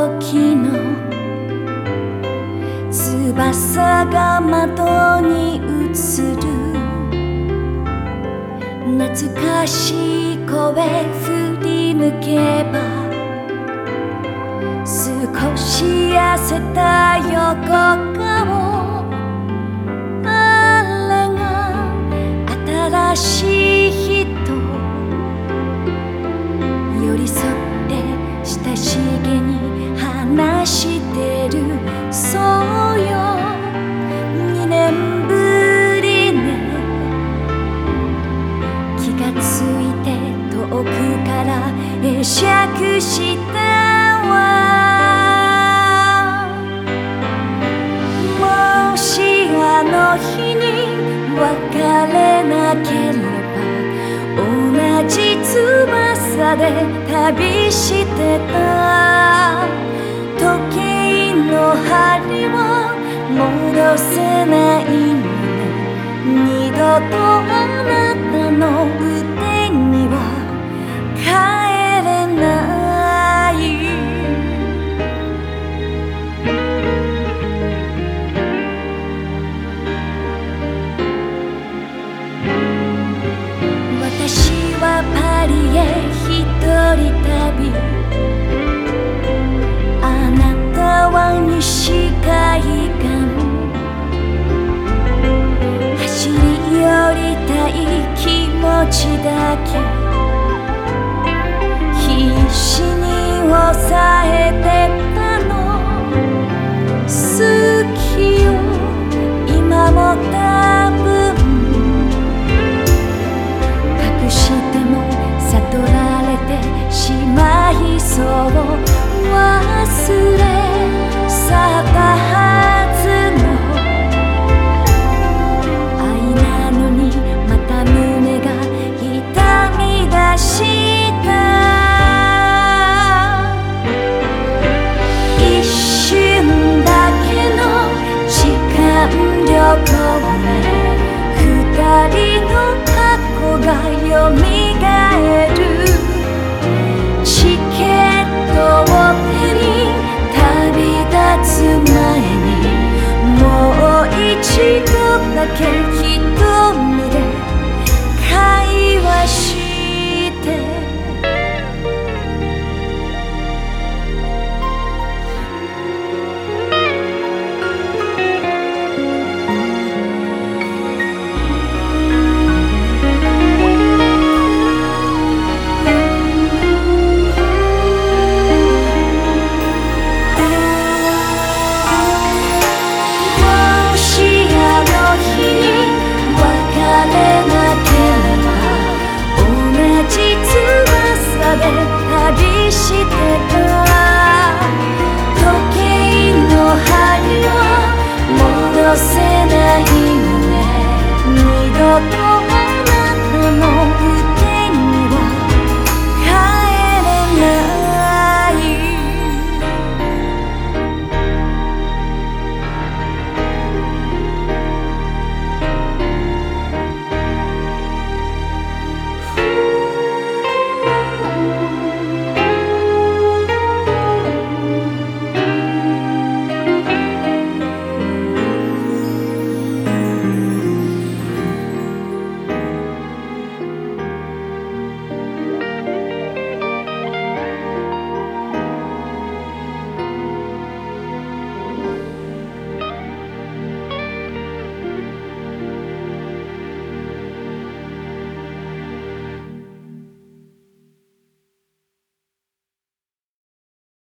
時の翼が窓に映る。懐かしい声振り向けば少し痩せたれなければ同じ翼で旅してた。時計の針を戻せない二度とあなたの歌命だけ必死に抑えて光の過去がよみがえる。せないよ二度と